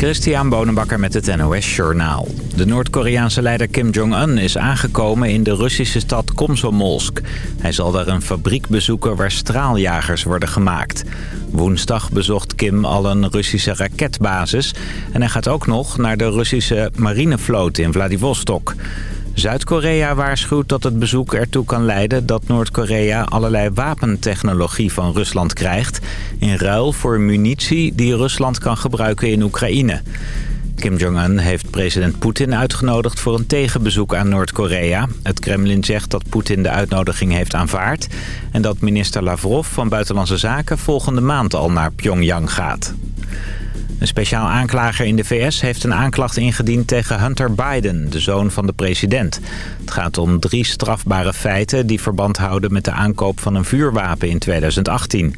Christian Bonenbakker met het NOS Journaal. De Noord-Koreaanse leider Kim Jong-un is aangekomen in de Russische stad Komsomolsk. Hij zal daar een fabriek bezoeken waar straaljagers worden gemaakt. Woensdag bezocht Kim al een Russische raketbasis... en hij gaat ook nog naar de Russische marinevloot in Vladivostok. Zuid-Korea waarschuwt dat het bezoek ertoe kan leiden dat Noord-Korea allerlei wapentechnologie van Rusland krijgt... in ruil voor munitie die Rusland kan gebruiken in Oekraïne. Kim Jong-un heeft president Poetin uitgenodigd voor een tegenbezoek aan Noord-Korea. Het Kremlin zegt dat Poetin de uitnodiging heeft aanvaard... en dat minister Lavrov van Buitenlandse Zaken volgende maand al naar Pyongyang gaat. Een speciaal aanklager in de VS heeft een aanklacht ingediend tegen Hunter Biden, de zoon van de president. Het gaat om drie strafbare feiten die verband houden met de aankoop van een vuurwapen in 2018.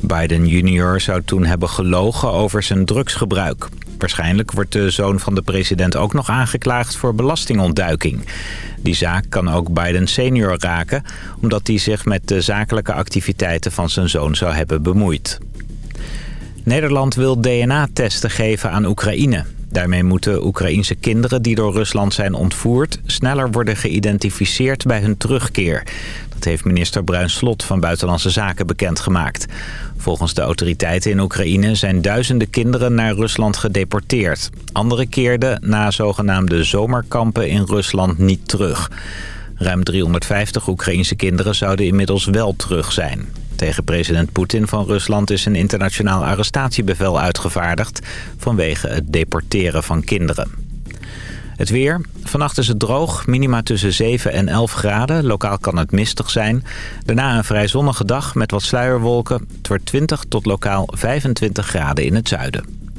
Biden junior zou toen hebben gelogen over zijn drugsgebruik. Waarschijnlijk wordt de zoon van de president ook nog aangeklaagd voor belastingontduiking. Die zaak kan ook Biden senior raken, omdat hij zich met de zakelijke activiteiten van zijn zoon zou hebben bemoeid. Nederland wil DNA-testen geven aan Oekraïne. Daarmee moeten Oekraïense kinderen die door Rusland zijn ontvoerd... sneller worden geïdentificeerd bij hun terugkeer. Dat heeft minister Bruin Slot van Buitenlandse Zaken bekendgemaakt. Volgens de autoriteiten in Oekraïne zijn duizenden kinderen naar Rusland gedeporteerd. Andere keerden na zogenaamde zomerkampen in Rusland niet terug. Ruim 350 Oekraïense kinderen zouden inmiddels wel terug zijn. Tegen president Poetin van Rusland is een internationaal arrestatiebevel uitgevaardigd... vanwege het deporteren van kinderen. Het weer. Vannacht is het droog, minima tussen 7 en 11 graden. Lokaal kan het mistig zijn. Daarna een vrij zonnige dag met wat sluierwolken. Het wordt 20 tot lokaal 25 graden in het zuiden.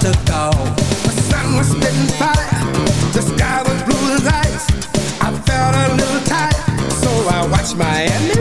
to go. The sun was spitting fire, the sky was blue as ice. I felt a little tired, so I watched my.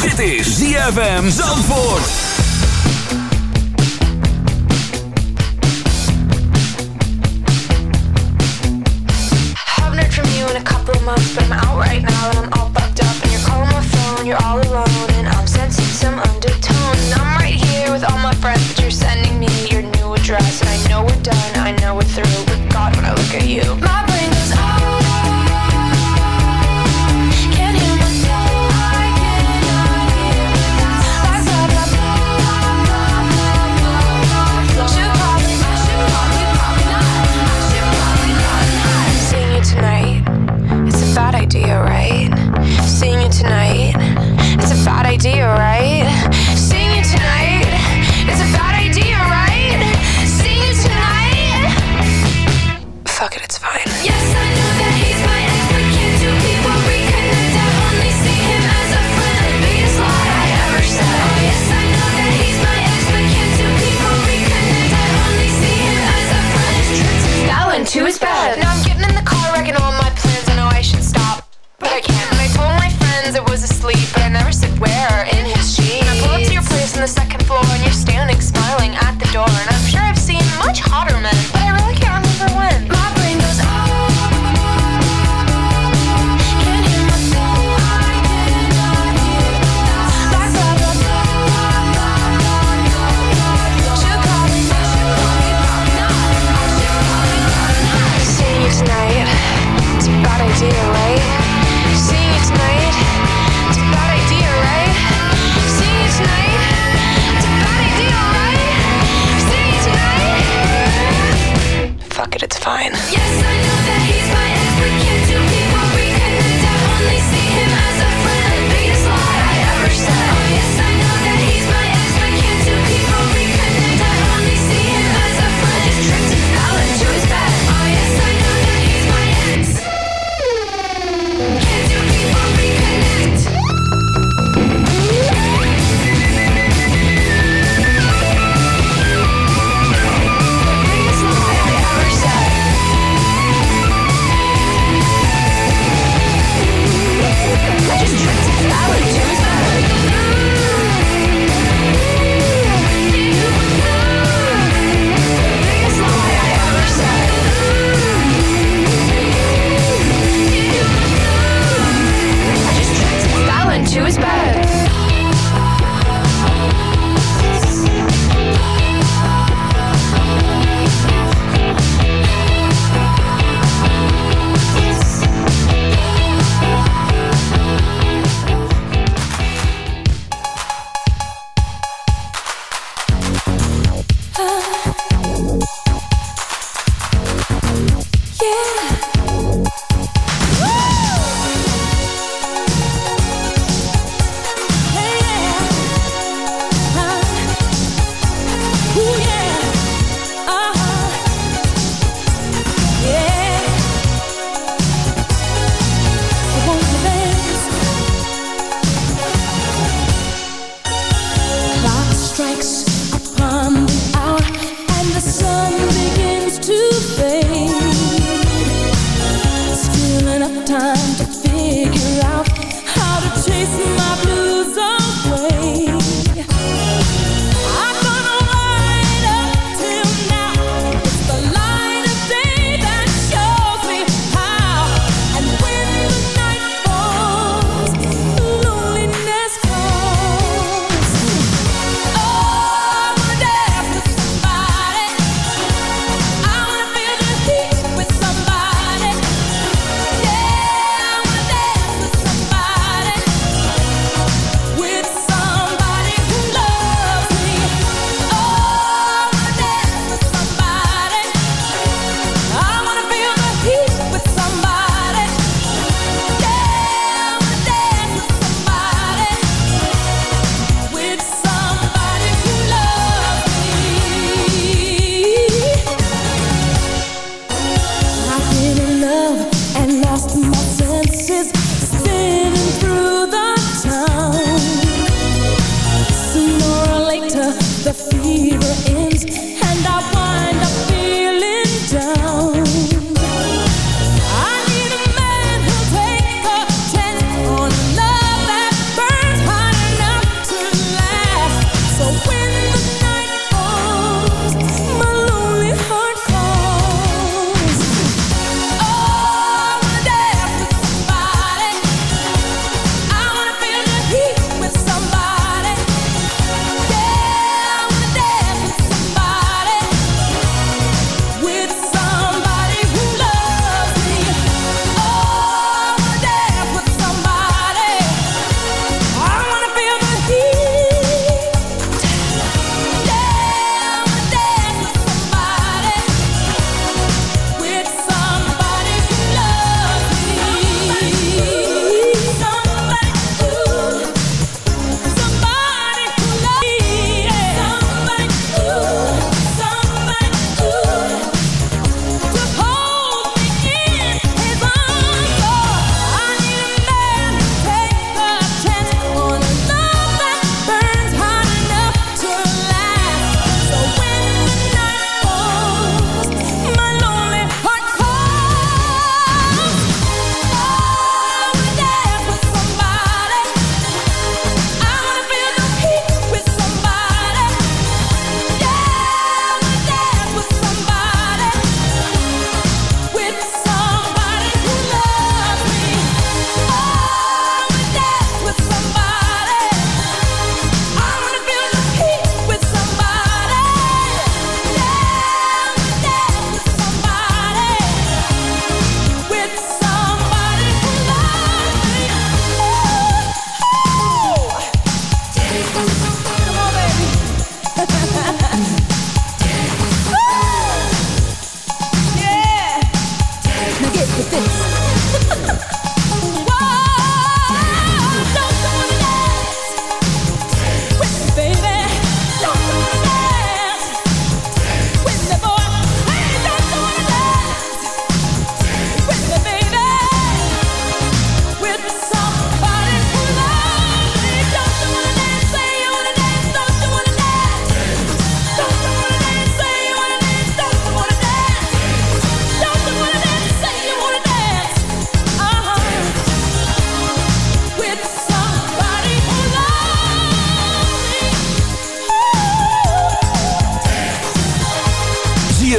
Dit is ZFM Zandvoort. but I'm out right now and I'm all up. And you're calling my phone, you're all alone And I'm sensing some And I'm right here with all my friends But you're sending me your new address. And I know we're done, I know we're through But God, when I look at you my fuck it, it's fine. Yes,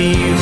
you.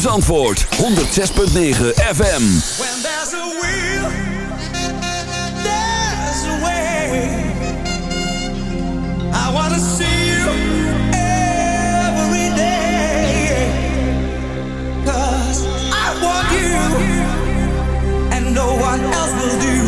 Zandvoort 106.9 FM. When there's a will, there's a way. I wanna see you every day. Cause I want you, and no one else will do.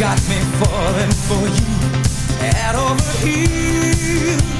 got me falling for you, head over heels.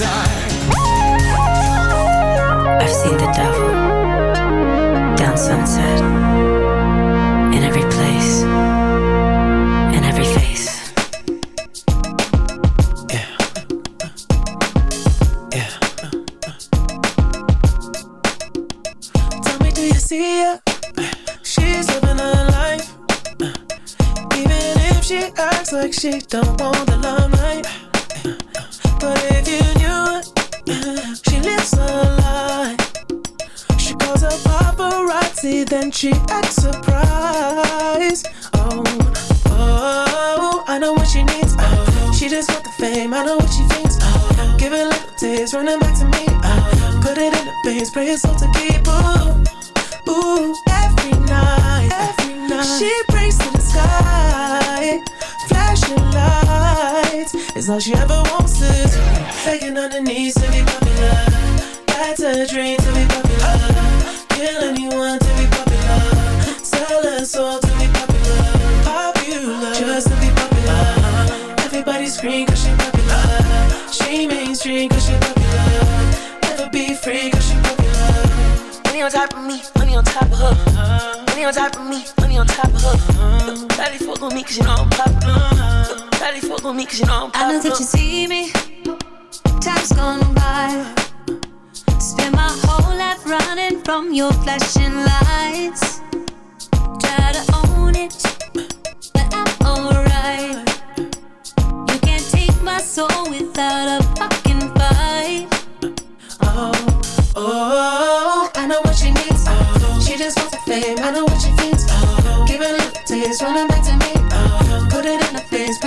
I've seen the devil down sunset in every place, in every face. Yeah. Yeah. Tell me, do you see her? She's living her life, even if she acts like she don't want.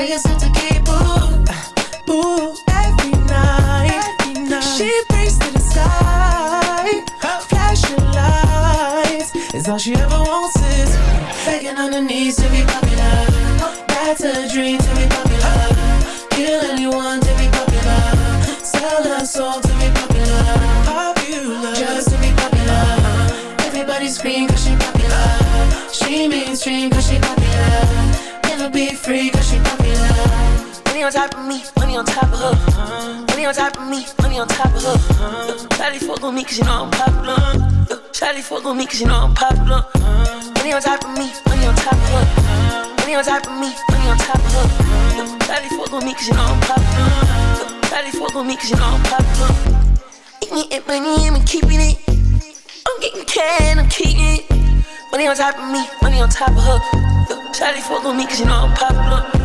you're to a gay boo. Every night, Every night. she prays to the sky. Huh. Flashing lights is all she ever wants is begging on her knees to be popular. That's a dream to be popular. Kill anyone to be popular. Sell her soul to be popular. Popular, just to be popular. Everybody scream cause she popular. She mainstream cause she popular. Never be free on top of me, money on top of her. Money on top of me, money on top of her. Look, Charlie fuck on me cause you know I'm popular. Look, Charlie fuck on me cause you know I'm popular. Money on top of me, money on top of her. Money on top of me, money on top of her. Look, Charlie fuck on me cause you know I'm popular. Look, Charlie fuck on me cause you know I'm popular. Eat me and money and I'm keeping it. I'm getting can, I'm keeping it. Money on top of me, money on top of her. Look, Charlie fuck on me cause you know I'm popular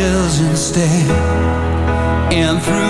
angels instead. And through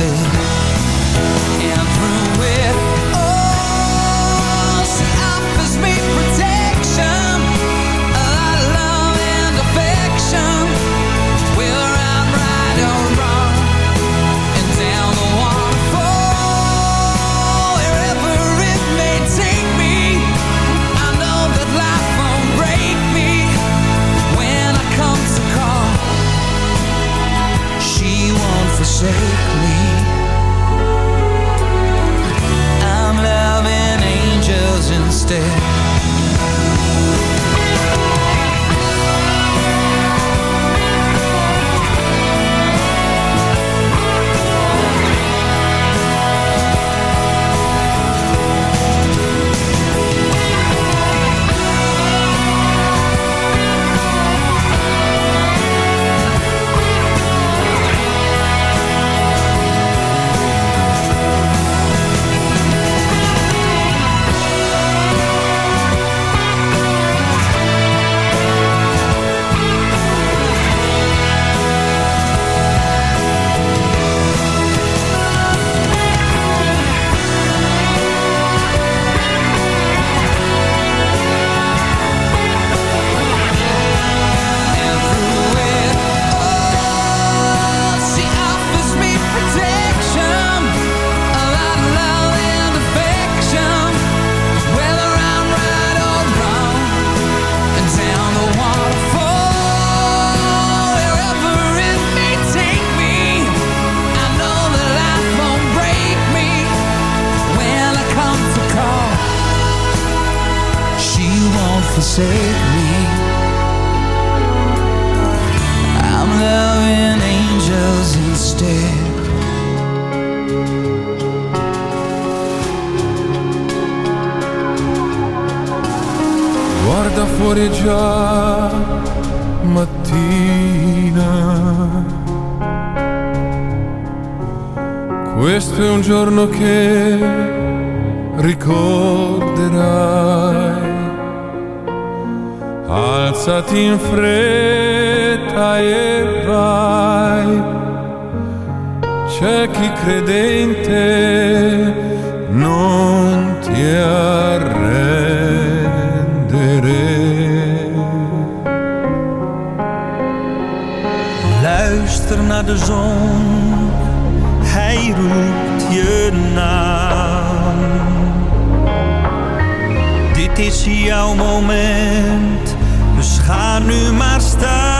triste. instead vai. C'è credente non ti. Luister naar de zon, hij roept je naam. Dit is jouw moment, dus ga nu maar staan.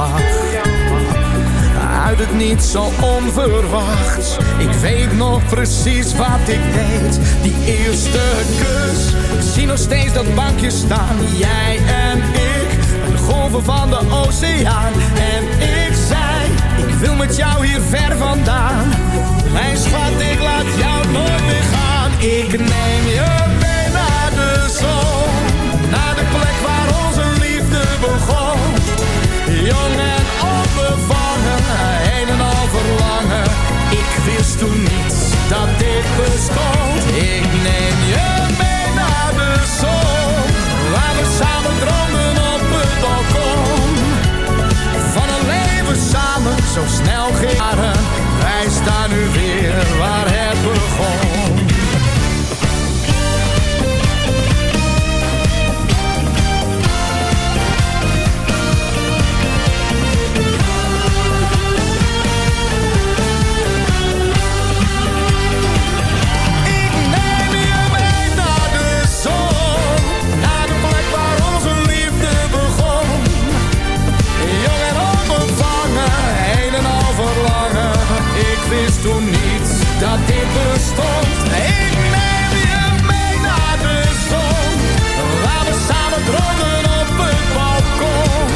lach. Uit het niet zo onverwachts. Ik weet nog precies wat ik deed. Die eerste kus. Ik zie nog steeds dat bankje staan. Jij en ik. De golven van de oceaan. En ik zei, ik wil met jou hier ver vandaan. Mijn schat, ik laat jou nooit meer gaan. Ik neem je toen niets dat dit bestond. Ik neem je mee naar de zon, waar we samen dromen op het balkon. Van een leven samen, zo snel garen bestond. Ik neem je mee naar de zon, waar we samen dronken op het balkon.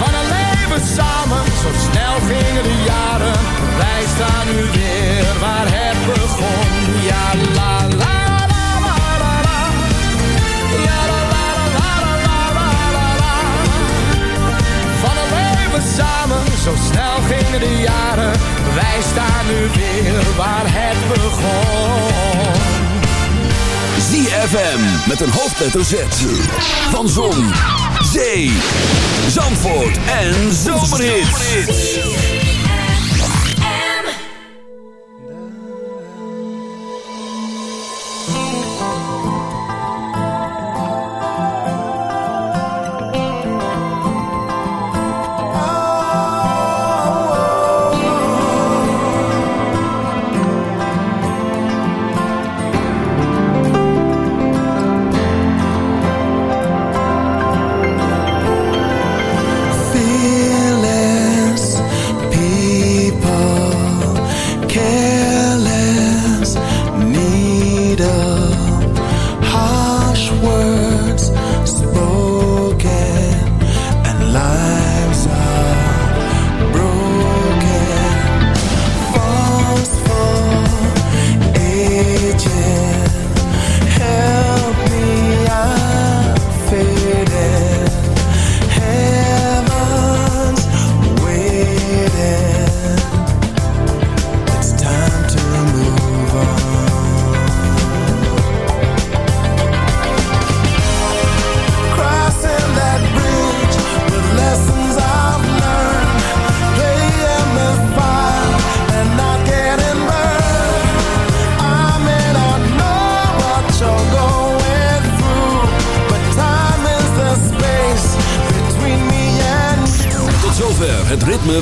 Van een leven samen, zo snel gingen de jaren. Wij staan nu weer waar het begon. Ja, la la. Samen, zo snel gingen de jaren ZFM met een hoofdletter Z. Van Zon, Zee, Zandvoort en Zomerhits.